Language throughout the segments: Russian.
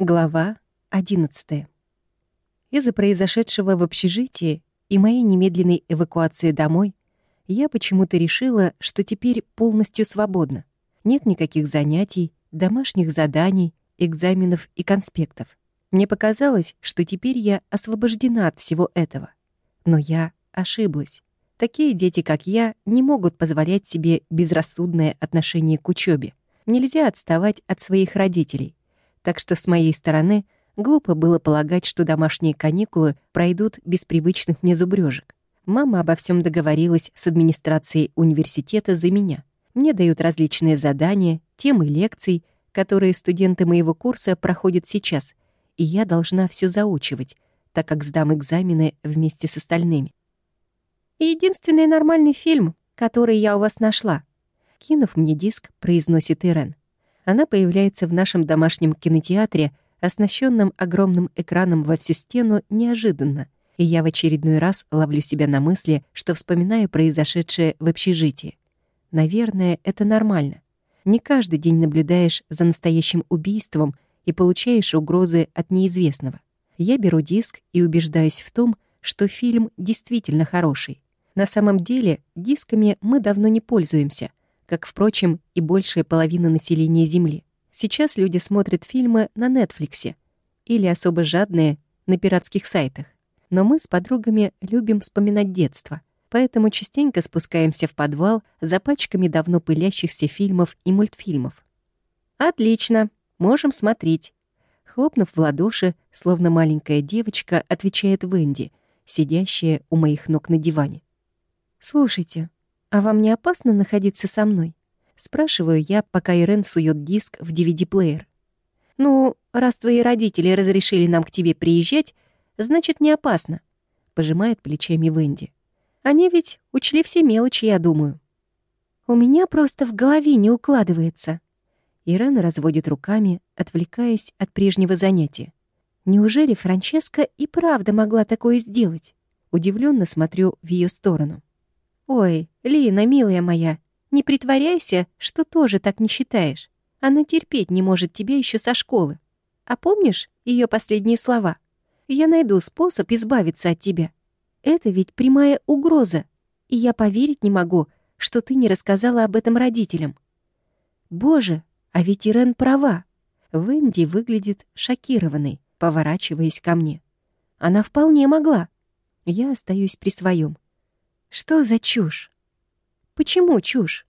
Глава 11. Из-за произошедшего в общежитии и моей немедленной эвакуации домой я почему-то решила, что теперь полностью свободна. Нет никаких занятий, домашних заданий, экзаменов и конспектов. Мне показалось, что теперь я освобождена от всего этого. Но я ошиблась. Такие дети, как я, не могут позволять себе безрассудное отношение к учебе. Нельзя отставать от своих родителей так что с моей стороны глупо было полагать, что домашние каникулы пройдут без привычных мне зубрёжек. Мама обо всем договорилась с администрацией университета за меня. Мне дают различные задания, темы лекций, которые студенты моего курса проходят сейчас, и я должна все заучивать, так как сдам экзамены вместе с остальными. «Единственный нормальный фильм, который я у вас нашла», кинув мне диск, произносит Ирен. Она появляется в нашем домашнем кинотеатре, оснащенном огромным экраном во всю стену, неожиданно, и я в очередной раз ловлю себя на мысли, что вспоминаю произошедшее в общежитии. Наверное, это нормально. Не каждый день наблюдаешь за настоящим убийством и получаешь угрозы от неизвестного. Я беру диск и убеждаюсь в том, что фильм действительно хороший. На самом деле, дисками мы давно не пользуемся, как, впрочем, и большая половина населения Земли. Сейчас люди смотрят фильмы на Нетфликсе или особо жадные на пиратских сайтах. Но мы с подругами любим вспоминать детство, поэтому частенько спускаемся в подвал за пачками давно пылящихся фильмов и мультфильмов. «Отлично, можем смотреть». Хлопнув в ладоши, словно маленькая девочка, отвечает Венди, сидящая у моих ног на диване. «Слушайте, «А вам не опасно находиться со мной?» Спрашиваю я, пока Ирен сует диск в DVD-плеер. «Ну, раз твои родители разрешили нам к тебе приезжать, значит, не опасно», — пожимает плечами Венди. «Они ведь учли все мелочи, я думаю». «У меня просто в голове не укладывается». Ирен разводит руками, отвлекаясь от прежнего занятия. «Неужели Франческа и правда могла такое сделать?» Удивленно смотрю в ее сторону. «Ой, Лина, милая моя, не притворяйся, что тоже так не считаешь. Она терпеть не может тебя еще со школы. А помнишь ее последние слова? Я найду способ избавиться от тебя. Это ведь прямая угроза, и я поверить не могу, что ты не рассказала об этом родителям. Боже, а ведь Ирен права. Венди выглядит шокированной, поворачиваясь ко мне. Она вполне могла. Я остаюсь при своем. Что за чушь? Почему чушь?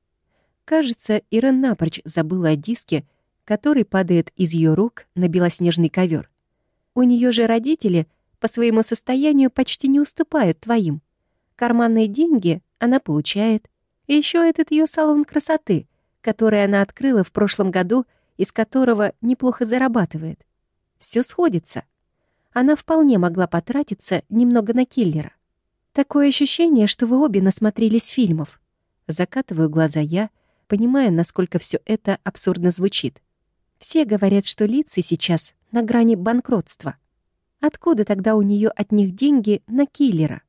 Кажется, Ирен напрочь забыла о диске, который падает из ее рук на белоснежный ковер. У нее же родители по своему состоянию почти не уступают твоим. Карманные деньги она получает. И еще этот ее салон красоты, который она открыла в прошлом году, из которого неплохо зарабатывает. Все сходится. Она вполне могла потратиться немного на киллера. Такое ощущение, что вы обе насмотрелись фильмов. Закатываю глаза я, понимая, насколько все это абсурдно звучит. Все говорят, что лица сейчас на грани банкротства. Откуда тогда у нее от них деньги на киллера?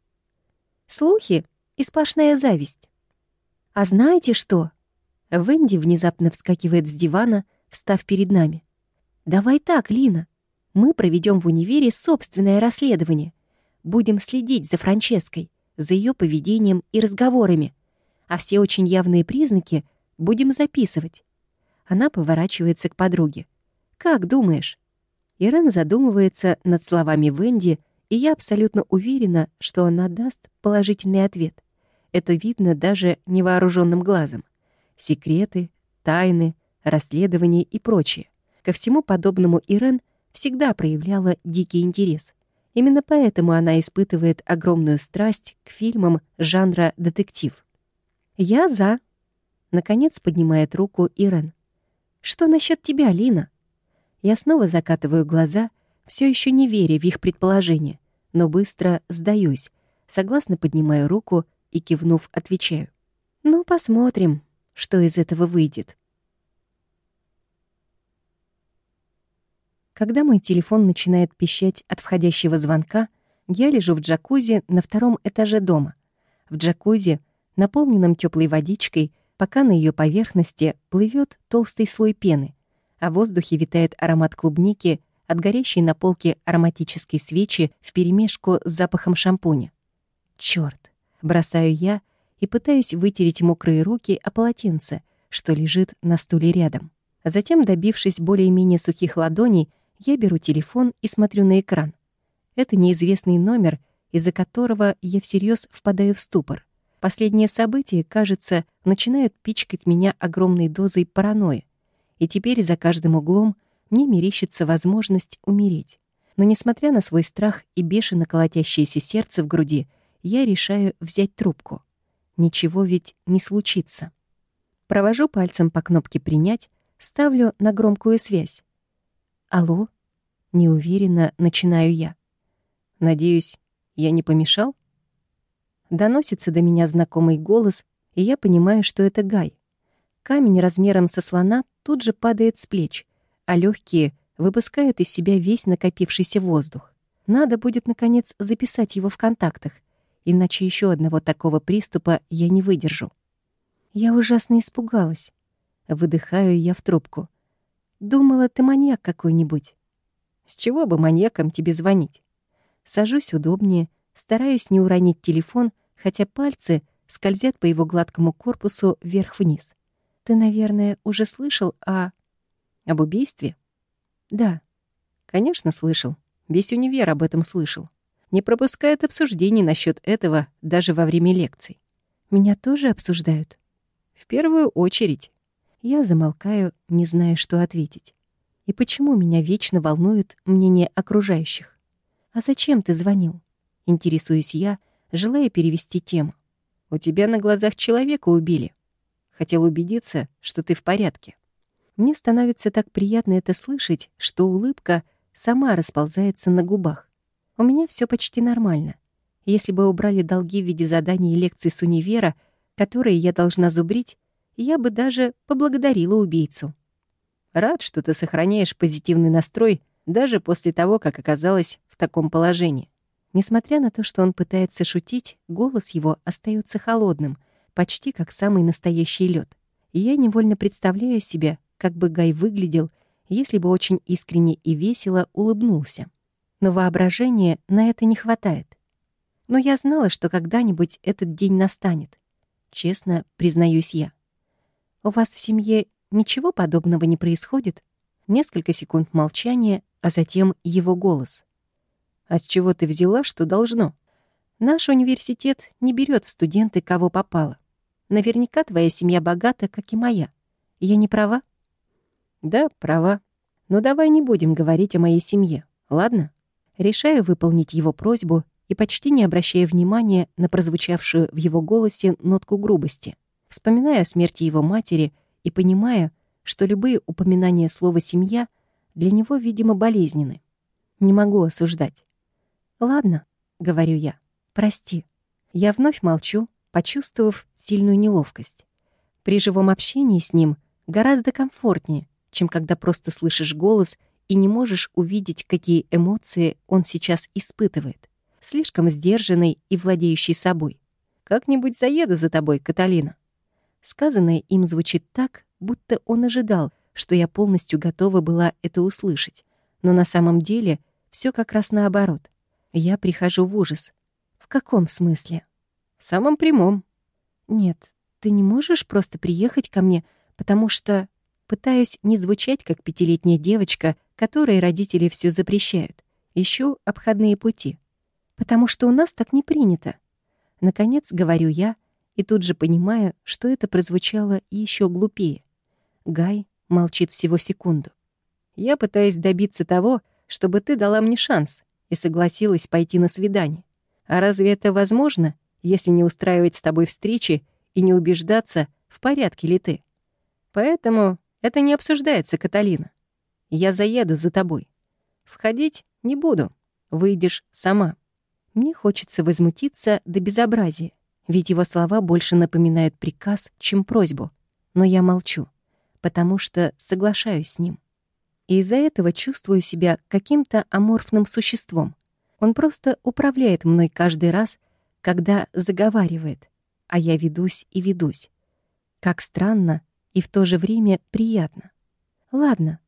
Слухи и сплошная зависть. А знаете что? Венди внезапно вскакивает с дивана, встав перед нами. «Давай так, Лина. Мы проведем в универе собственное расследование. Будем следить за Франческой, за ее поведением и разговорами, а все очень явные признаки будем записывать. Она поворачивается к подруге. «Как думаешь?» Ирен задумывается над словами Венди, и я абсолютно уверена, что она даст положительный ответ. Это видно даже невооруженным глазом. Секреты, тайны, расследования и прочее. Ко всему подобному Ирен всегда проявляла дикий интерес — Именно поэтому она испытывает огромную страсть к фильмам жанра детектив. «Я за», — наконец поднимает руку Ирен. «Что насчет тебя, Лина?» Я снова закатываю глаза, все еще не веря в их предположение, но быстро сдаюсь, согласно поднимаю руку и, кивнув, отвечаю. «Ну, посмотрим, что из этого выйдет». Когда мой телефон начинает пищать от входящего звонка, я лежу в джакузи на втором этаже дома. В джакузи, наполненном теплой водичкой, пока на ее поверхности плывет толстый слой пены, а в воздухе витает аромат клубники, от горящей на полке ароматической свечи вперемешку с запахом шампуня. Чёрт! Бросаю я и пытаюсь вытереть мокрые руки о полотенце, что лежит на стуле рядом. Затем, добившись более-менее сухих ладоней, я беру телефон и смотрю на экран. Это неизвестный номер, из-за которого я всерьез впадаю в ступор. Последние события, кажется, начинают пичкать меня огромной дозой паранойи. И теперь за каждым углом мне мерещится возможность умереть. Но несмотря на свой страх и бешено колотящееся сердце в груди, я решаю взять трубку. Ничего ведь не случится. Провожу пальцем по кнопке «Принять», ставлю на громкую связь. «Алло?» — неуверенно начинаю я. «Надеюсь, я не помешал?» Доносится до меня знакомый голос, и я понимаю, что это Гай. Камень размером со слона тут же падает с плеч, а легкие выпускают из себя весь накопившийся воздух. Надо будет, наконец, записать его в контактах, иначе еще одного такого приступа я не выдержу. Я ужасно испугалась. Выдыхаю я в трубку. Думала, ты маньяк какой-нибудь. С чего бы маньяком тебе звонить? Сажусь удобнее, стараюсь не уронить телефон хотя пальцы скользят по его гладкому корпусу вверх-вниз. «Ты, наверное, уже слышал о...» «Об убийстве?» «Да». «Конечно, слышал. Весь универ об этом слышал. Не пропускает обсуждений насчет этого даже во время лекций. Меня тоже обсуждают?» «В первую очередь». Я замолкаю, не зная, что ответить. И почему меня вечно волнует мнение окружающих? «А зачем ты звонил?» Интересуюсь я, — желая перевести тему. «У тебя на глазах человека убили. Хотел убедиться, что ты в порядке». Мне становится так приятно это слышать, что улыбка сама расползается на губах. У меня все почти нормально. Если бы убрали долги в виде заданий и лекций с универа, которые я должна зубрить, я бы даже поблагодарила убийцу. Рад, что ты сохраняешь позитивный настрой даже после того, как оказалась в таком положении. Несмотря на то, что он пытается шутить, голос его остается холодным, почти как самый настоящий лед. Я невольно представляю себе, как бы Гай выглядел, если бы очень искренне и весело улыбнулся. Но воображения на это не хватает. Но я знала, что когда-нибудь этот день настанет. Честно признаюсь я. У вас в семье ничего подобного не происходит? Несколько секунд молчания, а затем его голос — а с чего ты взяла, что должно? Наш университет не берет в студенты, кого попало. Наверняка твоя семья богата, как и моя. Я не права? Да, права. Но давай не будем говорить о моей семье, ладно? Решаю выполнить его просьбу и почти не обращая внимания на прозвучавшую в его голосе нотку грубости. Вспоминая о смерти его матери и понимая, что любые упоминания слова «семья» для него, видимо, болезненны. Не могу осуждать. «Ладно», — говорю я, — «прости». Я вновь молчу, почувствовав сильную неловкость. При живом общении с ним гораздо комфортнее, чем когда просто слышишь голос и не можешь увидеть, какие эмоции он сейчас испытывает. Слишком сдержанный и владеющий собой. «Как-нибудь заеду за тобой, Каталина». Сказанное им звучит так, будто он ожидал, что я полностью готова была это услышать. Но на самом деле все как раз наоборот. Я прихожу в ужас. В каком смысле? В самом прямом. Нет, ты не можешь просто приехать ко мне, потому что... Пытаюсь не звучать, как пятилетняя девочка, которой родители все запрещают. Ищу обходные пути. Потому что у нас так не принято. Наконец, говорю я, и тут же понимаю, что это прозвучало еще глупее. Гай молчит всего секунду. Я пытаюсь добиться того, чтобы ты дала мне шанс, и согласилась пойти на свидание. А разве это возможно, если не устраивать с тобой встречи и не убеждаться, в порядке ли ты? Поэтому это не обсуждается, Каталина. Я заеду за тобой. Входить не буду. Выйдешь сама. Мне хочется возмутиться до безобразия, ведь его слова больше напоминают приказ, чем просьбу. Но я молчу, потому что соглашаюсь с ним и из-за этого чувствую себя каким-то аморфным существом. Он просто управляет мной каждый раз, когда заговаривает, а я ведусь и ведусь. Как странно и в то же время приятно. Ладно,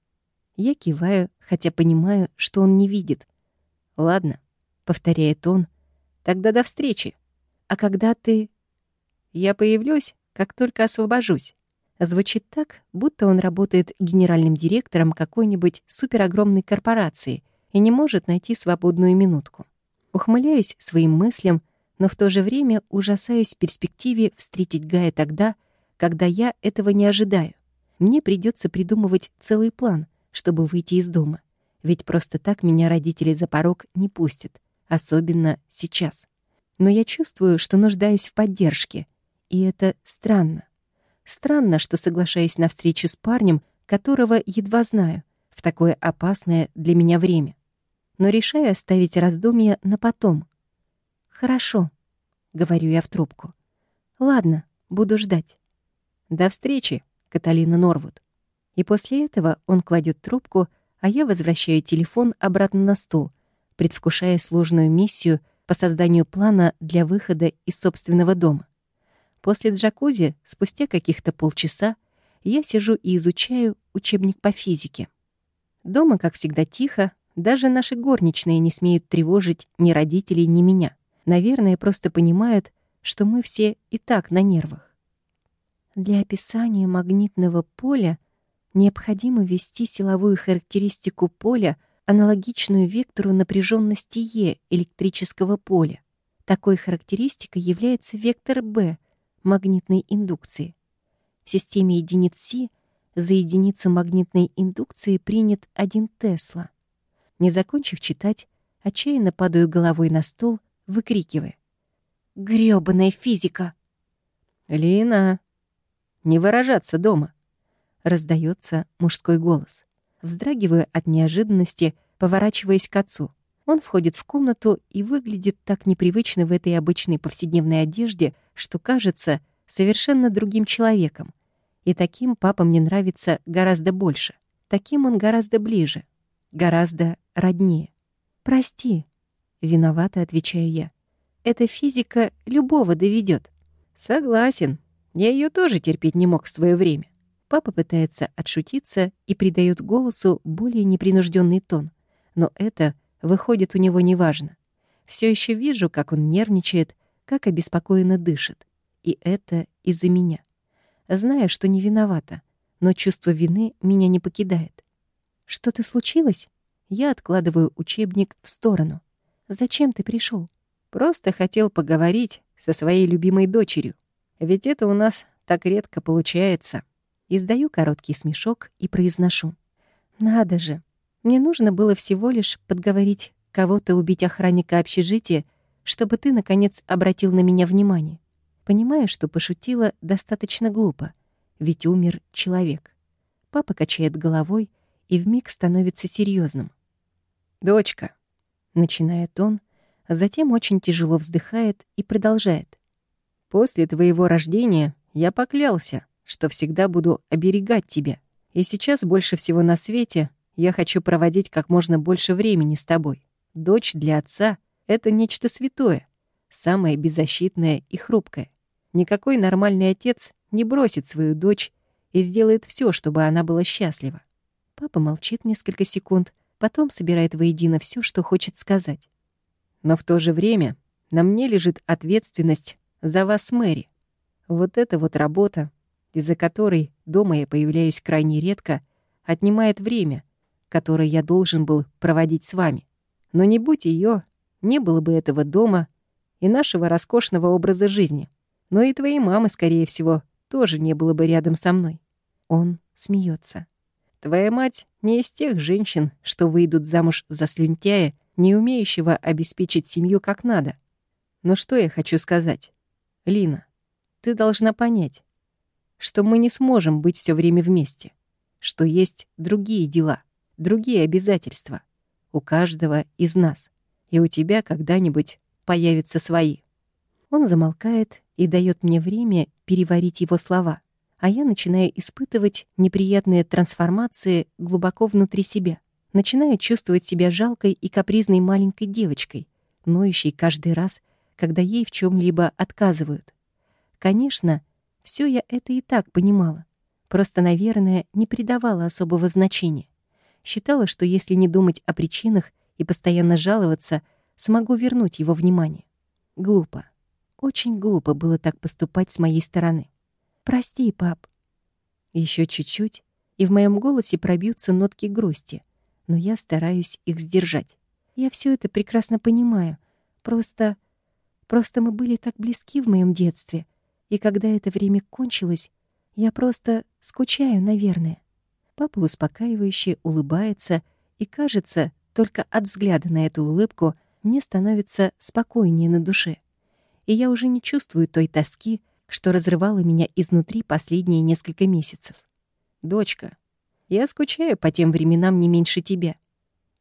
Я киваю, хотя понимаю, что он не видит. «Ладно», — повторяет он, — «тогда до встречи. А когда ты...» «Я появлюсь, как только освобожусь». Звучит так, будто он работает генеральным директором какой-нибудь суперогромной корпорации и не может найти свободную минутку. Ухмыляюсь своим мыслям, но в то же время ужасаюсь перспективе встретить Гая тогда, когда я этого не ожидаю. Мне придется придумывать целый план, чтобы выйти из дома. Ведь просто так меня родители за порог не пустят, особенно сейчас. Но я чувствую, что нуждаюсь в поддержке, и это странно. Странно, что соглашаюсь на встречу с парнем, которого едва знаю, в такое опасное для меня время. Но решаю оставить раздумья на потом. «Хорошо», — говорю я в трубку. «Ладно, буду ждать». «До встречи, Каталина Норвуд». И после этого он кладет трубку, а я возвращаю телефон обратно на стол, предвкушая сложную миссию по созданию плана для выхода из собственного дома. После джакузи, спустя каких-то полчаса, я сижу и изучаю учебник по физике. Дома, как всегда, тихо, даже наши горничные не смеют тревожить ни родителей, ни меня. Наверное, просто понимают, что мы все и так на нервах. Для описания магнитного поля необходимо ввести силовую характеристику поля, аналогичную вектору напряженности Е электрического поля. Такой характеристикой является вектор B магнитной индукции. В системе единиц Си за единицу магнитной индукции принят 1 Тесла. Не закончив читать, отчаянно падаю головой на стол, выкрикивая. «Грёбаная физика!» «Лина, не выражаться дома!» Раздается мужской голос. Вздрагиваю от неожиданности, поворачиваясь к отцу. Он входит в комнату и выглядит так непривычно в этой обычной повседневной одежде, что кажется совершенно другим человеком. И таким папа мне нравится гораздо больше. Таким он гораздо ближе, гораздо роднее. «Прости», — виновато отвечаю я. «Эта физика любого доведет. «Согласен. Я ее тоже терпеть не мог в свое время». Папа пытается отшутиться и придает голосу более непринужденный тон. Но это выходит у него неважно. Все еще вижу, как он нервничает, как обеспокоенно дышит. И это из-за меня. Знаю, что не виновата, но чувство вины меня не покидает. Что-то случилось? Я откладываю учебник в сторону. Зачем ты пришел? Просто хотел поговорить со своей любимой дочерью. Ведь это у нас так редко получается. Издаю короткий смешок и произношу. «Надо же! Мне нужно было всего лишь подговорить кого-то убить охранника общежития, чтобы ты, наконец, обратил на меня внимание. Понимая, что пошутила достаточно глупо, ведь умер человек. Папа качает головой и вмиг становится серьезным. «Дочка», — начинает он, затем очень тяжело вздыхает и продолжает. «После твоего рождения я поклялся, что всегда буду оберегать тебя. И сейчас больше всего на свете я хочу проводить как можно больше времени с тобой. Дочь для отца — это нечто святое, самое беззащитное и хрупкое. Никакой нормальный отец не бросит свою дочь и сделает все, чтобы она была счастлива. Папа молчит несколько секунд, потом собирает воедино все, что хочет сказать. Но в то же время на мне лежит ответственность за вас Мэри. Вот эта вот работа из-за которой дома я появляюсь крайне редко, отнимает время, которое я должен был проводить с вами. Но не будь ее, не было бы этого дома и нашего роскошного образа жизни. Но и твоей мамы, скорее всего, тоже не было бы рядом со мной. Он смеется. Твоя мать не из тех женщин, что выйдут замуж за слюнтяя, не умеющего обеспечить семью как надо. Но что я хочу сказать? Лина, ты должна понять, что мы не сможем быть все время вместе, что есть другие дела, другие обязательства у каждого из нас, и у тебя когда-нибудь появятся свои. Он замолкает и дает мне время переварить его слова, а я начинаю испытывать неприятные трансформации глубоко внутри себя. Начинаю чувствовать себя жалкой и капризной маленькой девочкой, ноющей каждый раз, когда ей в чем либо отказывают. Конечно, все я это и так понимала. Просто, наверное, не придавала особого значения. Считала, что если не думать о причинах и постоянно жаловаться, смогу вернуть его внимание. Глупо. Очень глупо было так поступать с моей стороны. «Прости, пап». Еще чуть-чуть, и в моем голосе пробьются нотки грусти, но я стараюсь их сдержать. Я все это прекрасно понимаю. Просто... Просто мы были так близки в моем детстве, и когда это время кончилось, я просто скучаю, наверное. Папа успокаивающе улыбается, и, кажется, только от взгляда на эту улыбку мне становится спокойнее на душе. И я уже не чувствую той тоски, что разрывала меня изнутри последние несколько месяцев. «Дочка, я скучаю по тем временам не меньше тебя.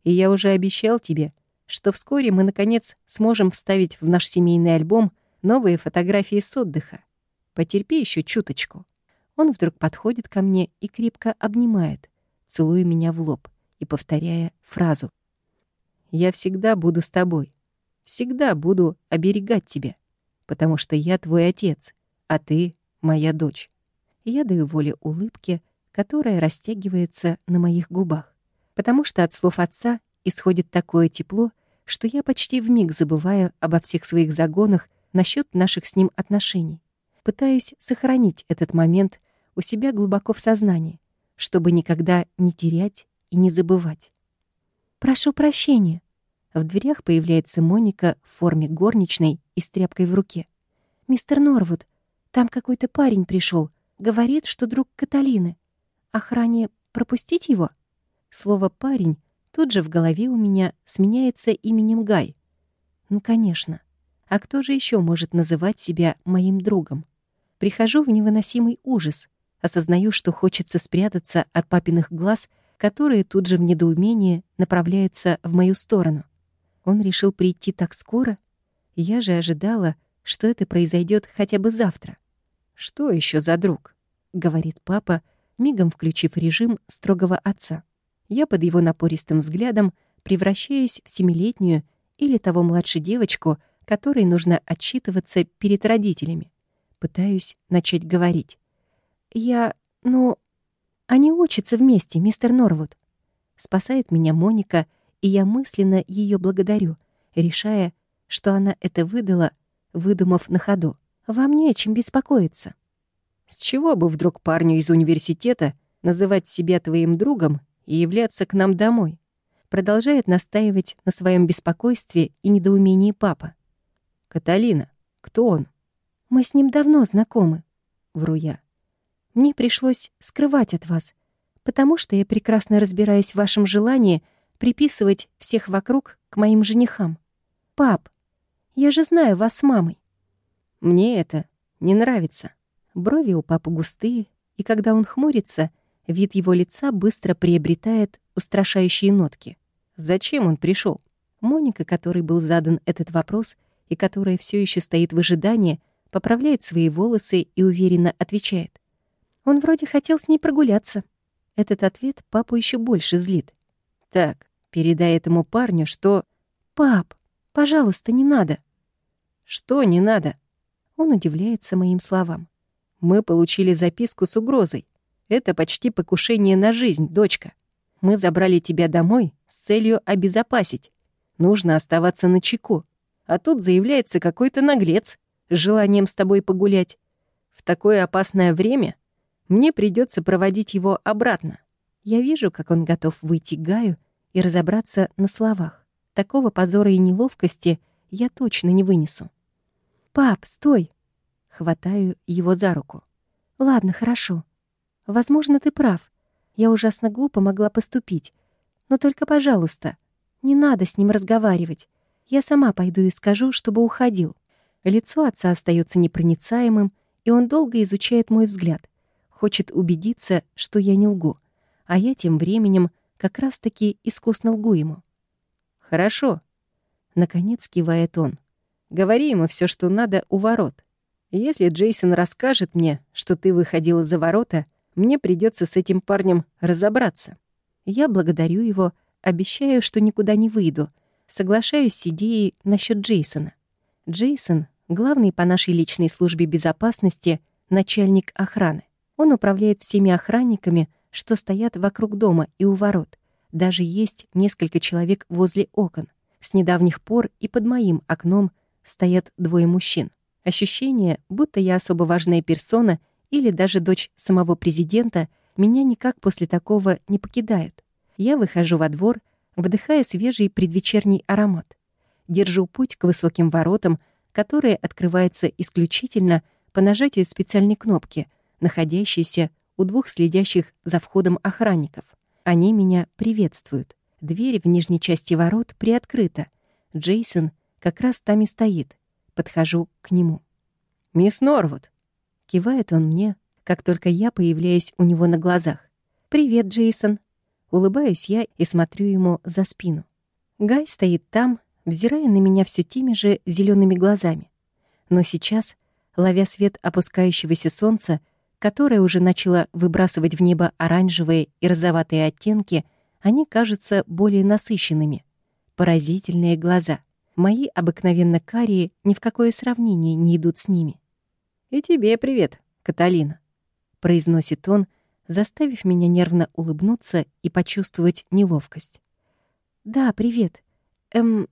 И я уже обещал тебе, что вскоре мы, наконец, сможем вставить в наш семейный альбом новые фотографии с отдыха. Потерпи еще чуточку». Он вдруг подходит ко мне и крепко обнимает, целуя меня в лоб и повторяя фразу. «Я всегда буду с тобой. Всегда буду оберегать тебя, потому что я твой отец, а ты — моя дочь». Я даю воле улыбке, которая растягивается на моих губах, потому что от слов отца исходит такое тепло, что я почти вмиг забываю обо всех своих загонах насчет наших с ним отношений. Пытаюсь сохранить этот момент у себя глубоко в сознании, чтобы никогда не терять и не забывать. «Прошу прощения». В дверях появляется Моника в форме горничной и с тряпкой в руке. «Мистер Норвуд, там какой-то парень пришел, говорит, что друг Каталины. Охране пропустить его?» Слово «парень» тут же в голове у меня сменяется именем Гай. Ну, конечно. А кто же еще может называть себя моим другом? Прихожу в невыносимый ужас, осознаю, что хочется спрятаться от папиных глаз, которые тут же в недоумении направляются в мою сторону. Он решил прийти так скоро? Я же ожидала, что это произойдет хотя бы завтра. «Что еще за друг?» — говорит папа, мигом включив режим строгого отца. Я под его напористым взглядом превращаюсь в семилетнюю или того младше девочку, которой нужно отчитываться перед родителями. Пытаюсь начать говорить. «Я... ну... Они учатся вместе, мистер Норвуд». Спасает меня Моника, и я мысленно ее благодарю, решая, что она это выдала, выдумав на ходу. «Вам не о чем беспокоиться». С чего бы вдруг парню из университета называть себя твоим другом и являться к нам домой? Продолжает настаивать на своем беспокойстве и недоумении папа. «Каталина, кто он?» Мы с ним давно знакомы, вру я. Мне пришлось скрывать от вас, потому что я прекрасно разбираюсь в вашем желании приписывать всех вокруг к моим женихам. Пап, я же знаю вас с мамой. Мне это не нравится. Брови у папы густые, и когда он хмурится, вид его лица быстро приобретает устрашающие нотки. Зачем он пришел? Моника, которой был задан этот вопрос и которая все еще стоит в ожидании, поправляет свои волосы и уверенно отвечает. Он вроде хотел с ней прогуляться. Этот ответ папу еще больше злит. Так, передай этому парню, что... «Пап, пожалуйста, не надо». «Что не надо?» Он удивляется моим словам. «Мы получили записку с угрозой. Это почти покушение на жизнь, дочка. Мы забрали тебя домой с целью обезопасить. Нужно оставаться на чеку. А тут заявляется какой-то наглец, желанием с тобой погулять. В такое опасное время мне придется проводить его обратно. Я вижу, как он готов выйти к Гаю и разобраться на словах. Такого позора и неловкости я точно не вынесу. «Пап, стой!» Хватаю его за руку. «Ладно, хорошо. Возможно, ты прав. Я ужасно глупо могла поступить. Но только, пожалуйста, не надо с ним разговаривать. Я сама пойду и скажу, чтобы уходил. Лицо отца остается непроницаемым, и он долго изучает мой взгляд, хочет убедиться, что я не лгу, а я тем временем как раз-таки искусно лгу ему. «Хорошо», — наконец кивает он. «Говори ему все, что надо у ворот. Если Джейсон расскажет мне, что ты выходила за ворота, мне придется с этим парнем разобраться». Я благодарю его, обещаю, что никуда не выйду, соглашаюсь с идеей насчет Джейсона. Джейсон — главный по нашей личной службе безопасности начальник охраны. Он управляет всеми охранниками, что стоят вокруг дома и у ворот, Даже есть несколько человек возле окон. С недавних пор и под моим окном стоят двое мужчин. Ощущение, будто я особо важная персона или даже дочь самого президента, меня никак после такого не покидают. Я выхожу во двор, вдыхая свежий предвечерний аромат. Держу путь к высоким воротам, которые открываются исключительно по нажатию специальной кнопки, находящейся у двух следящих за входом охранников. Они меня приветствуют. Дверь в нижней части ворот приоткрыта. Джейсон как раз там и стоит. Подхожу к нему. «Мисс Норвуд!» Кивает он мне, как только я появляюсь у него на глазах. «Привет, Джейсон!» Улыбаюсь я и смотрю ему за спину. Гай стоит там, взирая на меня все теми же зелеными глазами. Но сейчас, ловя свет опускающегося солнца, которое уже начало выбрасывать в небо оранжевые и розоватые оттенки, они кажутся более насыщенными. Поразительные глаза. Мои обыкновенно карие ни в какое сравнение не идут с ними. «И тебе привет, Каталина», — произносит он, заставив меня нервно улыбнуться и почувствовать неловкость. «Да, привет. Эм,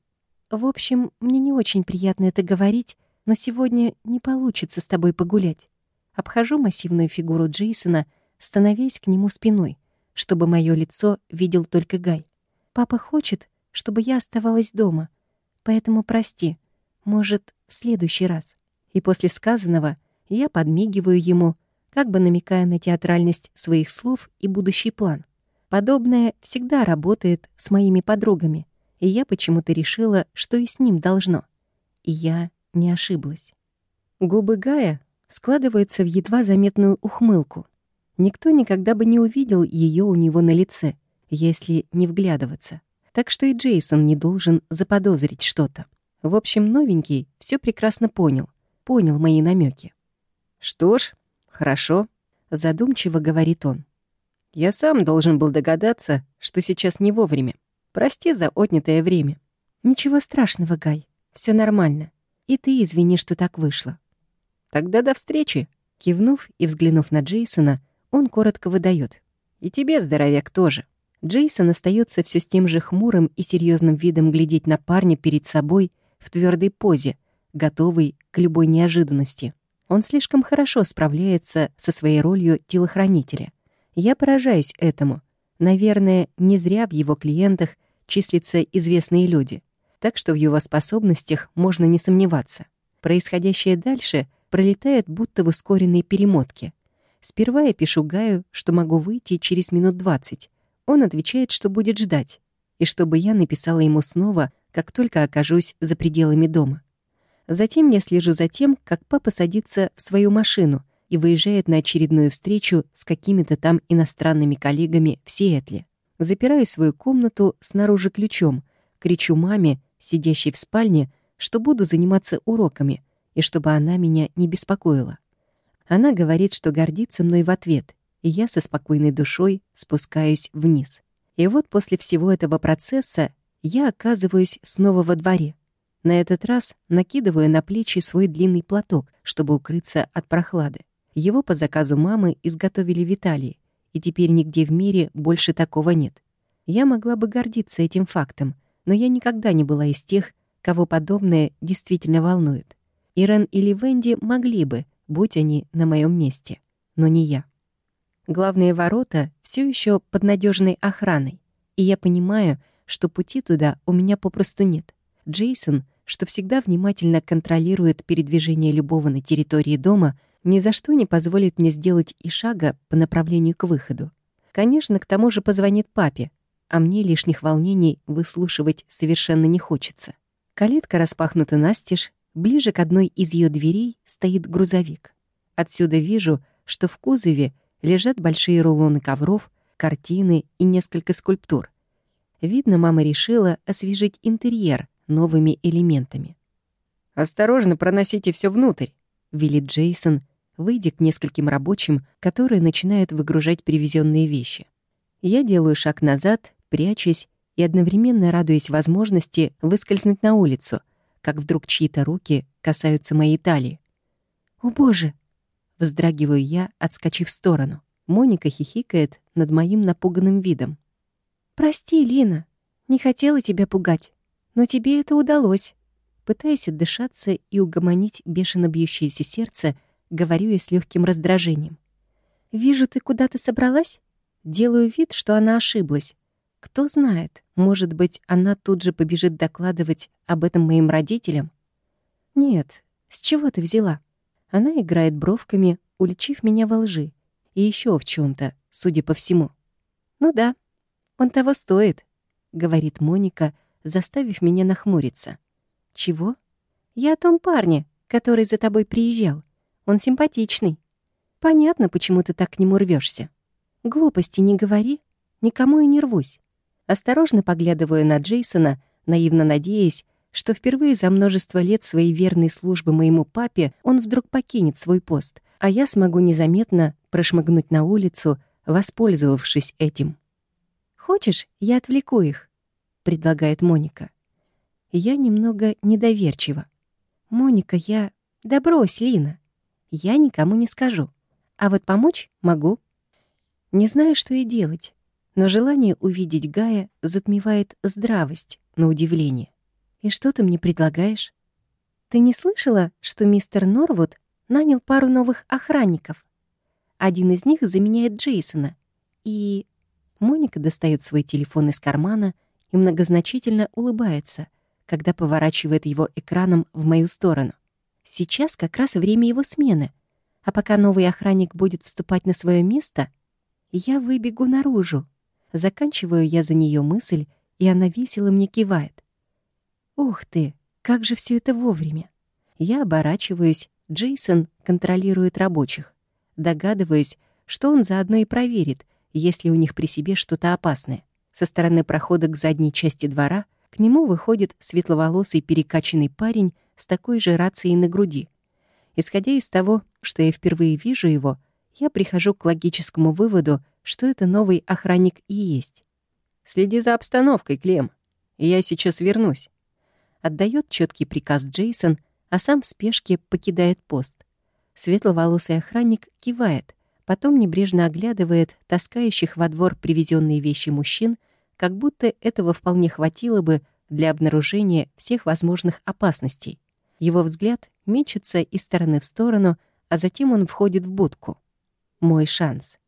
в общем, мне не очень приятно это говорить, но сегодня не получится с тобой погулять. Обхожу массивную фигуру Джейсона, становясь к нему спиной, чтобы мое лицо видел только Гай. Папа хочет, чтобы я оставалась дома, поэтому прости, может, в следующий раз. И после сказанного я подмигиваю ему, как бы намекая на театральность своих слов и будущий план. Подобное всегда работает с моими подругами и я почему-то решила, что и с ним должно. И я не ошиблась. Губы Гая складываются в едва заметную ухмылку. Никто никогда бы не увидел ее у него на лице, если не вглядываться. Так что и Джейсон не должен заподозрить что-то. В общем, новенький все прекрасно понял. Понял мои намеки. «Что ж, хорошо», — задумчиво говорит он. «Я сам должен был догадаться, что сейчас не вовремя. Прости за отнятое время». «Ничего страшного, Гай. Все нормально. И ты извини, что так вышло». «Тогда до встречи». Кивнув и взглянув на Джейсона, он коротко выдает. «И тебе, здоровяк, тоже». Джейсон остается все с тем же хмурым и серьезным видом глядеть на парня перед собой в твердой позе, готовый к любой неожиданности. Он слишком хорошо справляется со своей ролью телохранителя. Я поражаюсь этому, Наверное, не зря в его клиентах числятся известные люди, так что в его способностях можно не сомневаться. Происходящее дальше пролетает будто в ускоренной перемотке. Сперва я пишу Гаю, что могу выйти через минут двадцать. Он отвечает, что будет ждать, и чтобы я написала ему снова, как только окажусь за пределами дома. Затем я слежу за тем, как папа садится в свою машину и выезжает на очередную встречу с какими-то там иностранными коллегами в Сиэтле. Запираю свою комнату снаружи ключом, кричу маме, сидящей в спальне, что буду заниматься уроками и чтобы она меня не беспокоила. Она говорит, что гордится мной в ответ, и я со спокойной душой спускаюсь вниз. И вот после всего этого процесса я оказываюсь снова во дворе. На этот раз накидываю на плечи свой длинный платок, чтобы укрыться от прохлады. Его по заказу мамы изготовили в Италии, и теперь нигде в мире больше такого нет. Я могла бы гордиться этим фактом, но я никогда не была из тех, кого подобное действительно волнует. Ирен или Венди могли бы, будь они на моем месте, но не я. Главные ворота все еще под надежной охраной, и я понимаю, что пути туда у меня попросту нет. Джейсон, что всегда внимательно контролирует передвижение любого на территории дома, ни за что не позволит мне сделать и шага по направлению к выходу. Конечно, к тому же позвонит папе, а мне лишних волнений выслушивать совершенно не хочется. Калитка распахнута настежь, ближе к одной из ее дверей стоит грузовик. Отсюда вижу, что в кузове лежат большие рулоны ковров, картины и несколько скульптур. Видно, мама решила освежить интерьер новыми элементами. «Осторожно проносите все внутрь», — велит Джейсон, выйдя к нескольким рабочим, которые начинают выгружать привезенные вещи. Я делаю шаг назад, прячась и одновременно радуясь возможности выскользнуть на улицу, как вдруг чьи-то руки касаются моей талии. «О, Боже!» — вздрагиваю я, отскочив в сторону. Моника хихикает над моим напуганным видом. «Прости, Лина, не хотела тебя пугать, но тебе это удалось». Пытаясь отдышаться и угомонить бешено бьющееся сердце, говорю я с легким раздражением. «Вижу, ты куда-то собралась?» Делаю вид, что она ошиблась. Кто знает, может быть, она тут же побежит докладывать об этом моим родителям? Нет, с чего ты взяла? Она играет бровками, уличив меня во лжи. И еще в чем то судя по всему. «Ну да, он того стоит», — говорит Моника, заставив меня нахмуриться. «Чего?» «Я о том парне, который за тобой приезжал. Он симпатичный. Понятно, почему ты так к нему рвешься. Глупости не говори, никому и не рвусь. Осторожно поглядываю на Джейсона, наивно надеясь, что впервые за множество лет своей верной службы моему папе он вдруг покинет свой пост, а я смогу незаметно прошмыгнуть на улицу, воспользовавшись этим. «Хочешь, я отвлеку их?» — предлагает Моника. Я немного недоверчива. «Моника, я...» «Да брось, Лина. Я никому не скажу. А вот помочь могу». Не знаю, что и делать, но желание увидеть Гая затмевает здравость, на удивление. «И что ты мне предлагаешь?» «Ты не слышала, что мистер Норвуд нанял пару новых охранников? Один из них заменяет Джейсона. И...» Моника достает свой телефон из кармана и многозначительно улыбается — когда поворачивает его экраном в мою сторону. Сейчас как раз время его смены, а пока новый охранник будет вступать на свое место, я выбегу наружу. Заканчиваю я за нее мысль, и она весело мне кивает. Ух ты, как же все это вовремя. Я оборачиваюсь, Джейсон контролирует рабочих. Догадываюсь, что он заодно и проверит, есть ли у них при себе что-то опасное. Со стороны прохода к задней части двора — к нему выходит светловолосый перекачанный парень с такой же рацией на груди. Исходя из того, что я впервые вижу его, я прихожу к логическому выводу, что это новый охранник и есть. «Следи за обстановкой, Клем, я сейчас вернусь», — отдает четкий приказ Джейсон, а сам в спешке покидает пост. Светловолосый охранник кивает, потом небрежно оглядывает таскающих во двор привезенные вещи мужчин — как будто этого вполне хватило бы для обнаружения всех возможных опасностей. Его взгляд мечется из стороны в сторону, а затем он входит в будку. Мой шанс.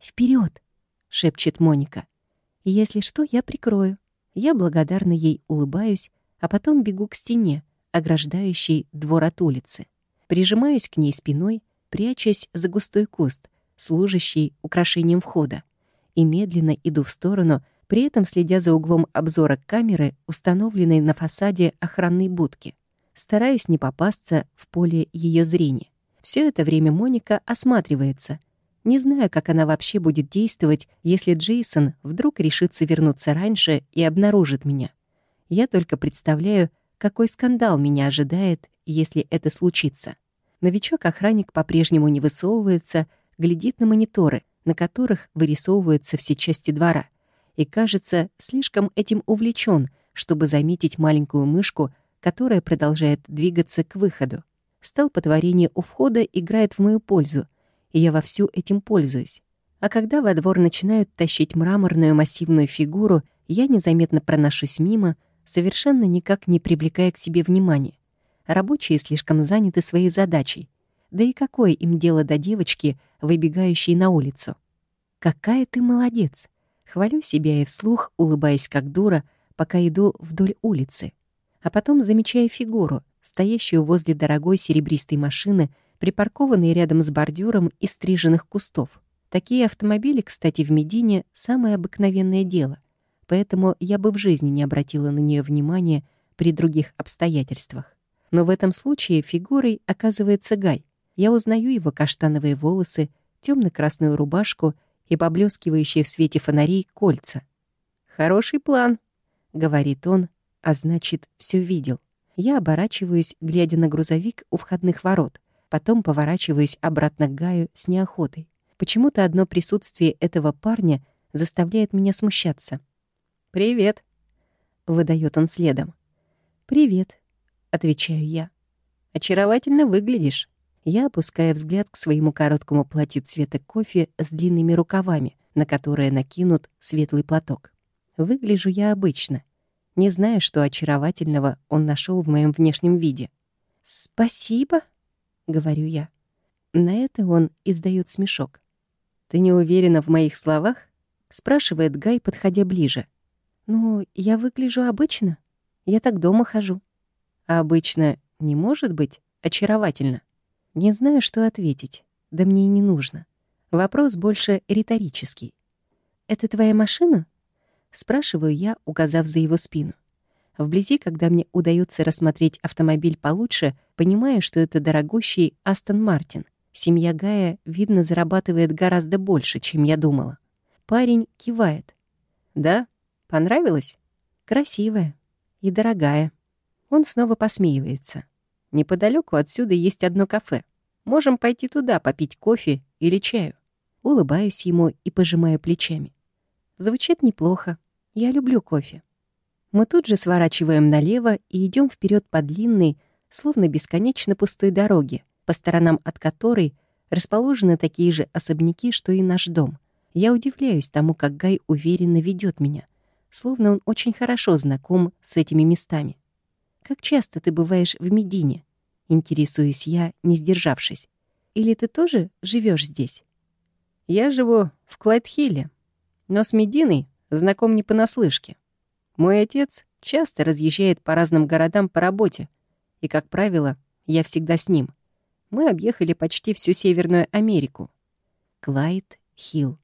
Вперед! шепчет Моника. «Если что, я прикрою». Я благодарно ей улыбаюсь, а потом бегу к стене, ограждающей двор от улицы. Прижимаюсь к ней спиной, прячась за густой куст, служащий украшением входа, и медленно иду в сторону, при этом следя за углом обзора камеры, установленной на фасаде охранной будки. Стараюсь не попасться в поле ее зрения. Все это время Моника осматривается, не знаю, как она вообще будет действовать, если Джейсон вдруг решится вернуться раньше и обнаружит меня. Я только представляю, какой скандал меня ожидает, если это случится. Новичок-охранник по-прежнему не высовывается, глядит на мониторы, на которых вырисовываются все части двора — и, кажется, слишком этим увлечен, чтобы заметить маленькую мышку, которая продолжает двигаться к выходу. Столпотворение у входа играет в мою пользу, и я вовсю этим пользуюсь. А когда во двор начинают тащить мраморную массивную фигуру, я незаметно проношусь мимо, совершенно никак не привлекая к себе внимания. Рабочие слишком заняты своей задачей. Да и какое им дело до девочки, выбегающей на улицу? «Какая ты молодец!» Хвалю себя и вслух, улыбаясь как дура, пока иду вдоль улицы. А потом замечаю фигуру, стоящую возле дорогой серебристой машины, припаркованной рядом с бордюром из стриженных кустов. Такие автомобили, кстати, в Медине — самое обыкновенное дело, поэтому я бы в жизни не обратила на нее внимания при других обстоятельствах. Но в этом случае фигурой оказывается Гай. Я узнаю его каштановые волосы, темно красную рубашку — и поблескивающие в свете фонарей кольца. «Хороший план», — говорит он, а значит, все видел. Я оборачиваюсь, глядя на грузовик у входных ворот, потом поворачиваюсь обратно к Гаю с неохотой. Почему-то одно присутствие этого парня заставляет меня смущаться. «Привет», — выдает он следом. «Привет», — отвечаю я. «Очаровательно выглядишь». Я опускаю взгляд к своему короткому платью цвета кофе с длинными рукавами, на которое накинут светлый платок. Выгляжу я обычно, не зная, что очаровательного он нашел в моем внешнем виде. «Спасибо», — говорю я. На это он издает смешок. «Ты не уверена в моих словах?» — спрашивает Гай, подходя ближе. «Ну, я выгляжу обычно. Я так дома хожу». «А обычно не может быть очаровательно?» Не знаю, что ответить. Да мне и не нужно. Вопрос больше риторический. «Это твоя машина?» Спрашиваю я, указав за его спину. Вблизи, когда мне удается рассмотреть автомобиль получше, понимаю, что это дорогущий Астон Мартин. Семья Гая, видно, зарабатывает гораздо больше, чем я думала. Парень кивает. «Да? Понравилось?» «Красивая. И дорогая». Он снова посмеивается. Неподалеку отсюда есть одно кафе. Можем пойти туда попить кофе или чаю. Улыбаюсь ему и пожимаю плечами. Звучит неплохо. Я люблю кофе. Мы тут же сворачиваем налево и идем вперед по длинной, словно бесконечно пустой дороге, по сторонам от которой расположены такие же особняки, что и наш дом. Я удивляюсь тому, как Гай уверенно ведет меня, словно он очень хорошо знаком с этими местами. «Как часто ты бываешь в Медине?» Интересуюсь я, не сдержавшись. «Или ты тоже живешь здесь?» «Я живу в Клайдхилле, но с Мединой знаком не понаслышке. Мой отец часто разъезжает по разным городам по работе, и, как правило, я всегда с ним. Мы объехали почти всю Северную Америку. Клайд-Хилл,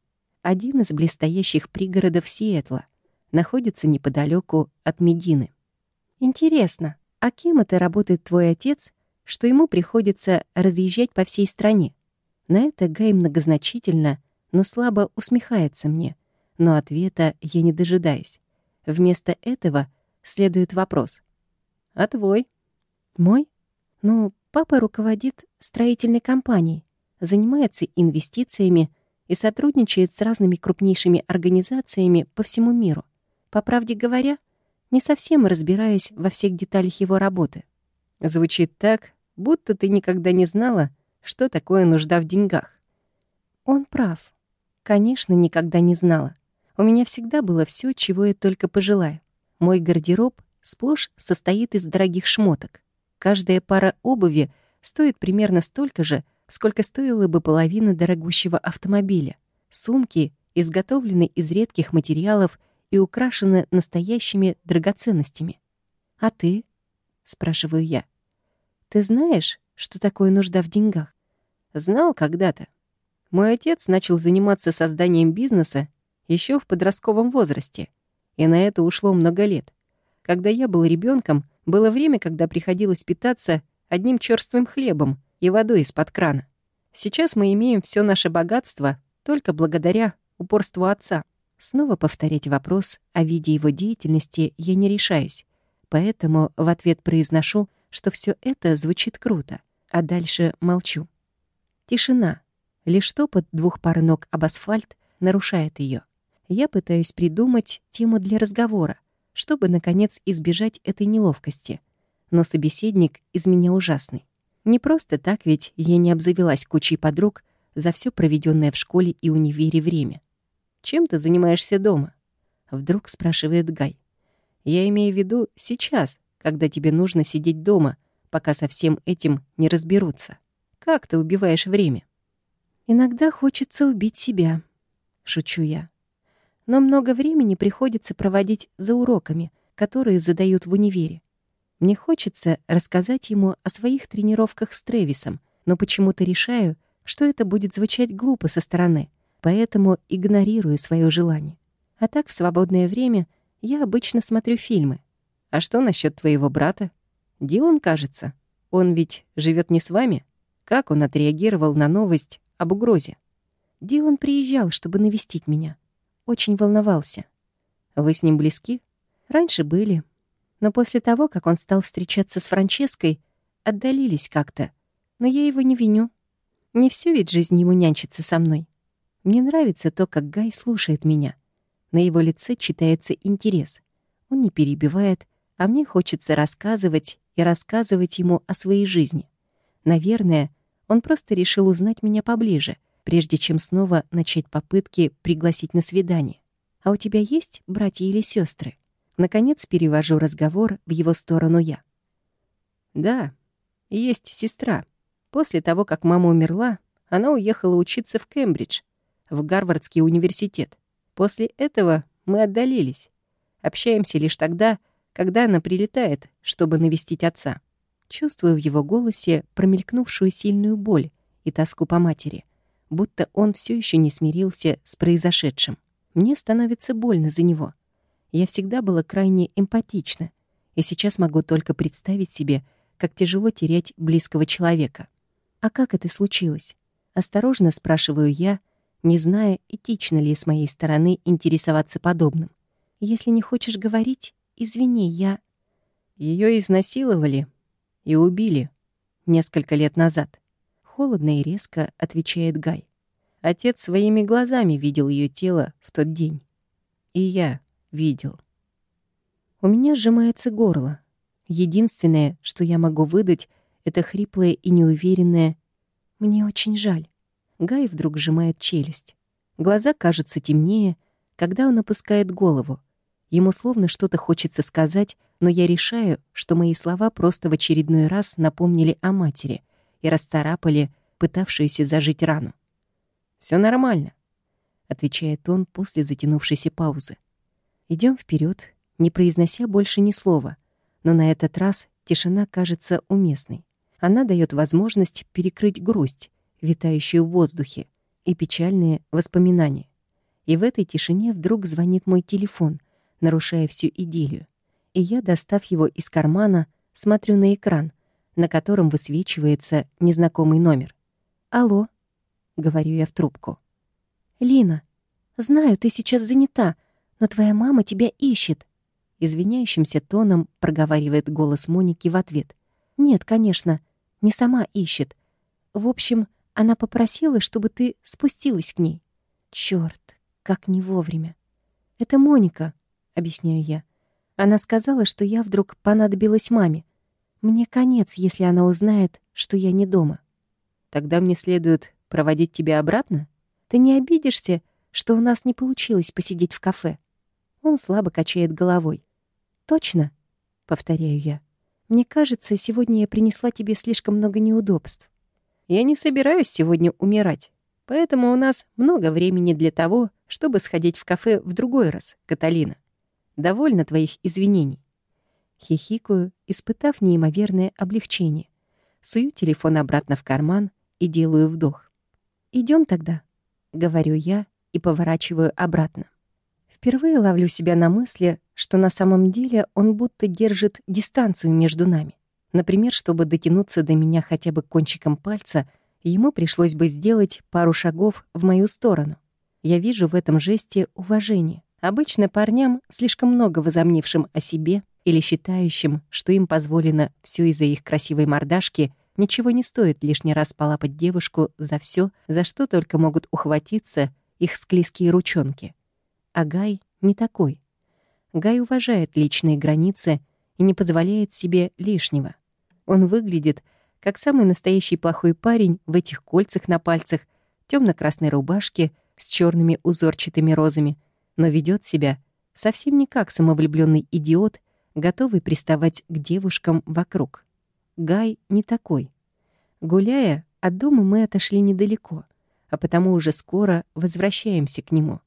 один из блестящих пригородов Сиэтла, находится неподалеку от Медины. Интересно, а кем это работает твой отец, что ему приходится разъезжать по всей стране? На это Гай многозначительно, но слабо усмехается мне, но ответа я не дожидаюсь. Вместо этого следует вопрос. «А твой?» «Мой? Ну, папа руководит строительной компанией, занимается инвестициями и сотрудничает с разными крупнейшими организациями по всему миру. По правде говоря, не совсем разбираясь во всех деталях его работы. Звучит так, будто ты никогда не знала, что такое нужда в деньгах. Он прав. Конечно, никогда не знала. У меня всегда было все, чего я только пожелаю. Мой гардероб сплошь состоит из дорогих шмоток. Каждая пара обуви стоит примерно столько же, сколько стоила бы половина дорогущего автомобиля. Сумки изготовлены из редких материалов и украшены настоящими драгоценностями. «А ты?» — спрашиваю я. «Ты знаешь, что такое нужда в деньгах?» «Знал когда-то. Мой отец начал заниматься созданием бизнеса еще в подростковом возрасте, и на это ушло много лет. Когда я был ребенком, было время, когда приходилось питаться одним черствым хлебом и водой из-под крана. Сейчас мы имеем все наше богатство только благодаря упорству отца. Снова повторять вопрос о виде его деятельности я не решаюсь, поэтому в ответ произношу, что все это звучит круто, а дальше молчу. Тишина. Лишь топот двух пар ног об асфальт нарушает ее. Я пытаюсь придумать тему для разговора, чтобы, наконец, избежать этой неловкости. Но собеседник из меня ужасный. Не просто так ведь я не обзавелась кучей подруг за все проведенное в школе и универе время. «Чем ты занимаешься дома?» Вдруг спрашивает Гай. «Я имею в виду сейчас, когда тебе нужно сидеть дома, пока со всем этим не разберутся. Как ты убиваешь время?» «Иногда хочется убить себя», — шучу я. «Но много времени приходится проводить за уроками, которые задают в универе. Мне хочется рассказать ему о своих тренировках с Тревисом, но почему-то решаю, что это будет звучать глупо со стороны — поэтому игнорирую свое желание. А так в свободное время я обычно смотрю фильмы. А что насчет твоего брата? Дилан, кажется. Он ведь живет не с вами? Как он отреагировал на новость об угрозе? Дилан приезжал, чтобы навестить меня. Очень волновался. Вы с ним близки? Раньше были. Но после того, как он стал встречаться с Франческой, отдалились как-то. Но я его не виню. Не всю ведь жизнь ему нянчится со мной. Мне нравится то, как Гай слушает меня. На его лице читается интерес. Он не перебивает, а мне хочется рассказывать и рассказывать ему о своей жизни. Наверное, он просто решил узнать меня поближе, прежде чем снова начать попытки пригласить на свидание. «А у тебя есть братья или сестры? Наконец перевожу разговор в его сторону я. «Да, есть сестра. После того, как мама умерла, она уехала учиться в Кембридж, в Гарвардский университет. После этого мы отдалились. Общаемся лишь тогда, когда она прилетает, чтобы навестить отца. Чувствую в его голосе промелькнувшую сильную боль и тоску по матери, будто он все еще не смирился с произошедшим. Мне становится больно за него. Я всегда была крайне эмпатична, и сейчас могу только представить себе, как тяжело терять близкого человека. А как это случилось? Осторожно спрашиваю я, не зная, этично ли с моей стороны интересоваться подобным. Если не хочешь говорить, извини, я... Ее изнасиловали и убили несколько лет назад. Холодно и резко отвечает Гай. Отец своими глазами видел ее тело в тот день. И я видел. У меня сжимается горло. Единственное, что я могу выдать, это хриплое и неуверенное «Мне очень жаль». Гай вдруг сжимает челюсть. Глаза кажутся темнее, когда он опускает голову. Ему словно что-то хочется сказать, но я решаю, что мои слова просто в очередной раз напомнили о матери и расцарапали пытавшуюся зажить рану. Все нормально», — отвечает он после затянувшейся паузы. Идем вперед, не произнося больше ни слова, но на этот раз тишина кажется уместной. Она дает возможность перекрыть грусть, витающую в воздухе, и печальные воспоминания. И в этой тишине вдруг звонит мой телефон, нарушая всю идиллию. И я, достав его из кармана, смотрю на экран, на котором высвечивается незнакомый номер. «Алло», — говорю я в трубку. «Лина, знаю, ты сейчас занята, но твоя мама тебя ищет», — извиняющимся тоном проговаривает голос Моники в ответ. «Нет, конечно, не сама ищет. В общем, она попросила, чтобы ты спустилась к ней. Чёрт, как не вовремя. Это Моника, объясняю я. Она сказала, что я вдруг понадобилась маме. Мне конец, если она узнает, что я не дома. Тогда мне следует проводить тебя обратно? Ты не обидишься, что у нас не получилось посидеть в кафе? Он слабо качает головой. Точно? Повторяю я. Мне кажется, сегодня я принесла тебе слишком много неудобств. Я не собираюсь сегодня умирать, поэтому у нас много времени для того, чтобы сходить в кафе в другой раз, Каталина. Довольно твоих извинений. Хихикаю, испытав неимоверное облегчение. Сую телефон обратно в карман и делаю вдох. Идем тогда», — говорю я и поворачиваю обратно. Впервые ловлю себя на мысли, что на самом деле он будто держит дистанцию между нами. Например, чтобы дотянуться до меня хотя бы кончиком пальца, ему пришлось бы сделать пару шагов в мою сторону. Я вижу в этом жесте уважение. Обычно парням, слишком много возомнившим о себе или считающим, что им позволено все из-за их красивой мордашки — Ничего не стоит лишний раз полапать девушку за все, за что только могут ухватиться их склизкие ручонки. А Гай не такой. Гай уважает личные границы и не позволяет себе лишнего. Он выглядит как самый настоящий плохой парень в этих кольцах на пальцах, темно красной рубашке с черными узорчатыми розами, но ведет себя совсем не как самовлюбленный идиот, готовый приставать к девушкам вокруг. Гай не такой. Гуляя, от дома мы отошли недалеко, а потому уже скоро возвращаемся к нему.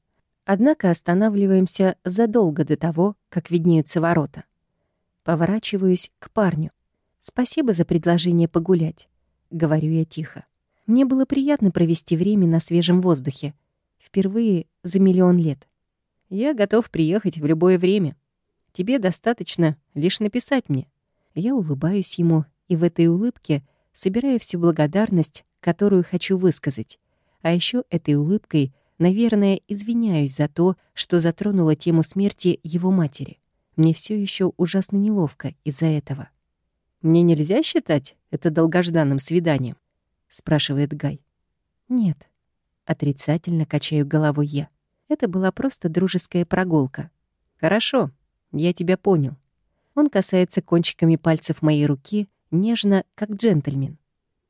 Однако останавливаемся задолго до того, как виднеются ворота. Поворачиваюсь к парню. «Спасибо за предложение погулять», — говорю я тихо. «Мне было приятно провести время на свежем воздухе. Впервые за миллион лет. Я готов приехать в любое время. Тебе достаточно лишь написать мне». Я улыбаюсь ему и в этой улыбке собираю всю благодарность, которую хочу высказать. А еще этой улыбкой, наверное, извиняюсь за то, что затронула тему смерти его матери. Мне все еще ужасно неловко из-за этого. «Мне нельзя считать это долгожданным свиданием?» — спрашивает Гай. «Нет», — отрицательно качаю головой я. Это была просто дружеская прогулка. «Хорошо, я тебя понял». Он касается кончиками пальцев моей руки, нежно, как джентльмен.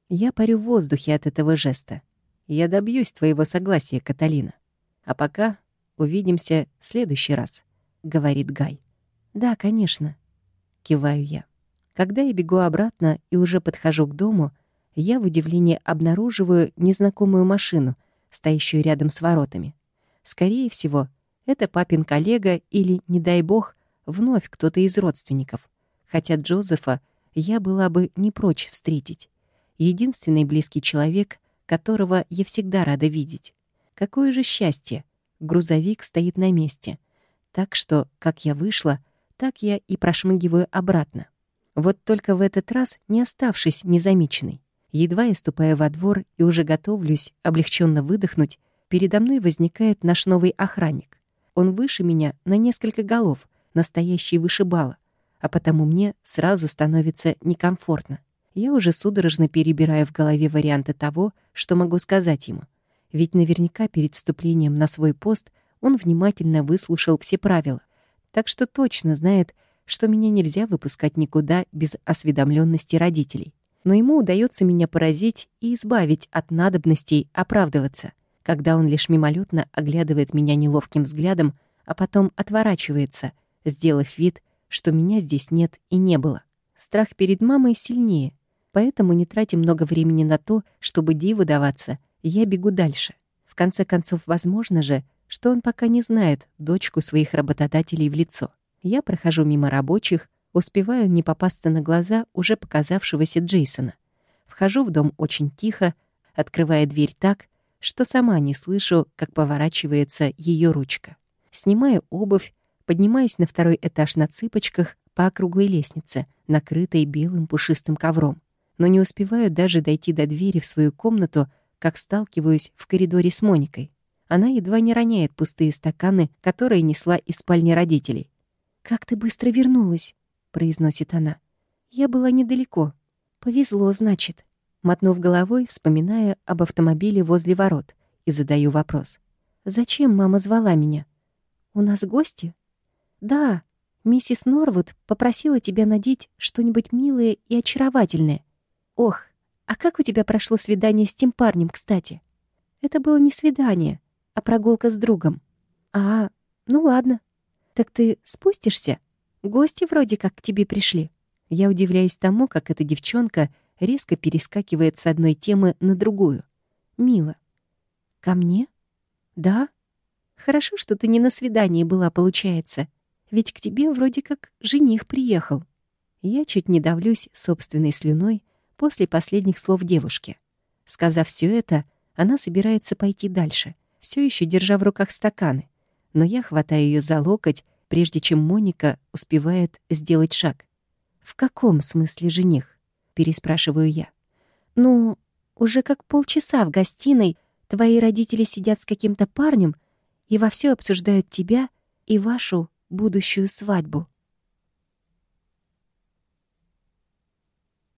Я парю в воздухе от этого жеста. Я добьюсь твоего согласия, Каталина. А пока увидимся в следующий раз», — говорит Гай. «Да, конечно», — киваю я. Когда я бегу обратно и уже подхожу к дому, я в удивлении обнаруживаю незнакомую машину, стоящую рядом с воротами. Скорее всего, это папин коллега или, не дай бог, вновь кто-то из родственников. Хотя Джозефа я была бы не прочь встретить. Единственный близкий человек, которого я всегда рада видеть. Какое же счастье! Грузовик стоит на месте. Так что, как я вышла, так я и прошмыгиваю обратно. Вот только в этот раз не оставшись незамеченной. Едва я ступаю во двор и уже готовлюсь облегченно выдохнуть, передо мной возникает наш новый охранник. Он выше меня на несколько голов, настоящий вышибала, а потому мне сразу становится некомфортно. Я уже судорожно перебираю в голове варианты того, что могу сказать ему. Ведь наверняка перед вступлением на свой пост он внимательно выслушал все правила, так что точно знает, что меня нельзя выпускать никуда без осведомленности родителей. Но ему удается меня поразить и избавить от надобностей оправдываться, когда он лишь мимолетно оглядывает меня неловким взглядом, а потом отворачивается, сделав вид, что меня здесь нет и не было. Страх перед мамой сильнее, Поэтому, не тратя много времени на то, чтобы диву даваться, я бегу дальше. В конце концов, возможно же, что он пока не знает дочку своих работодателей в лицо. Я прохожу мимо рабочих, успеваю не попасться на глаза уже показавшегося Джейсона. Вхожу в дом очень тихо, открывая дверь так, что сама не слышу, как поворачивается ее ручка. Снимаю обувь, поднимаюсь на второй этаж на цыпочках по округлой лестнице, накрытой белым пушистым ковром но не успеваю даже дойти до двери в свою комнату, как сталкиваюсь в коридоре с Моникой. Она едва не роняет пустые стаканы, которые несла из спальни родителей. «Как ты быстро вернулась», — произносит она. «Я была недалеко. Повезло, значит». Мотнув головой, вспоминая об автомобиле возле ворот, и задаю вопрос. «Зачем мама звала меня? У нас гости?» «Да, миссис Норвуд попросила тебя надеть что-нибудь милое и очаровательное. Ох, а как у тебя прошло свидание с тем парнем, кстати? Это было не свидание, а прогулка с другом. А, ну ладно. Так ты спустишься? Гости вроде как к тебе пришли. Я удивляюсь тому, как эта девчонка резко перескакивает с одной темы на другую. Мила. Ко мне? Да? Хорошо, что ты не на свидании была, получается. Ведь к тебе вроде как жених приехал. Я чуть не давлюсь собственной слюной, после последних слов девушки. Сказав все это, она собирается пойти дальше, все еще держа в руках стаканы. Но я хватаю ее за локоть, прежде чем Моника успевает сделать шаг. «В каком смысле жених?» — переспрашиваю я. «Ну, уже как полчаса в гостиной твои родители сидят с каким-то парнем и вовсю обсуждают тебя и вашу будущую свадьбу».